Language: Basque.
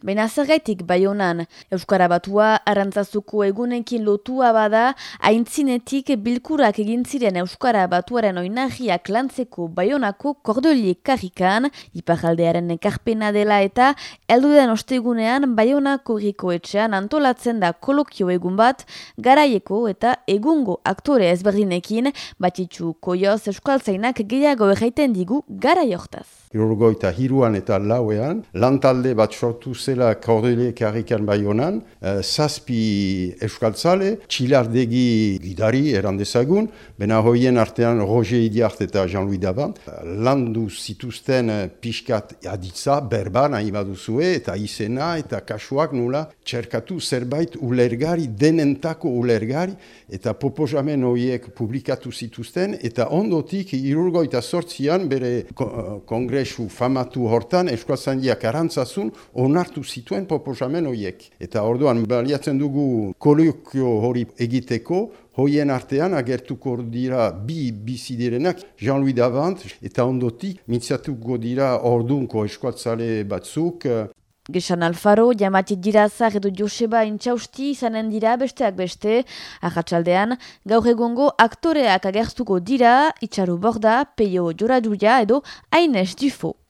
Baina zergaitik bai honan, Euskara Batua arantzazuko egunekin lotua bada, haintzinetik bilkurak egin ziren Euskara Batuaren oinahiak lantzeko baionako kordoliek karrikan, iparaldearen ekarpena dela eta elduden ostegunean baionako etxean antolatzen da kolokio egun bat, garaieko eta egungo aktore ezberdinekin, batitzu koioz Euskaltzainak gehiago erraiten digu garai hortaz. Irurgoita hiruan eta lauean, lantalde bat sortu zela kordeliek harrikan bai honan, uh, zazpi euskaltzale, txilardegi gidari erandezagun, bena hoien artean Roger Idiart eta Jean-Louis Davant, landu zituzten uh, pixkat aditza, berba nahi baduzue, eta izena eta kasuak nula, txerkatu zerbait ulergari, denentako ulergari, eta popozamen horiek publikatu zituzten, eta ondotik irurgoita sortzian bere kongre kongresu famatu hortan eskuazandiak arantzazun onartu zituen proposamen horiek. Eta orduan baliatzen dugu kolokio hori egiteko, hoien artean agertuko dira bi bizidirenak, Jean-Louis Davant, eta ondotik mitzatuko dira ordunko eskuatzale batzuk, Gesan Alfaro, jamatit dirazak edo Joseba intxausti izanen dira besteak beste, ahatsaldean gaur egongo aktoreak agertuko dira, itxaru borda, peio joraduria edo Aines Dufo.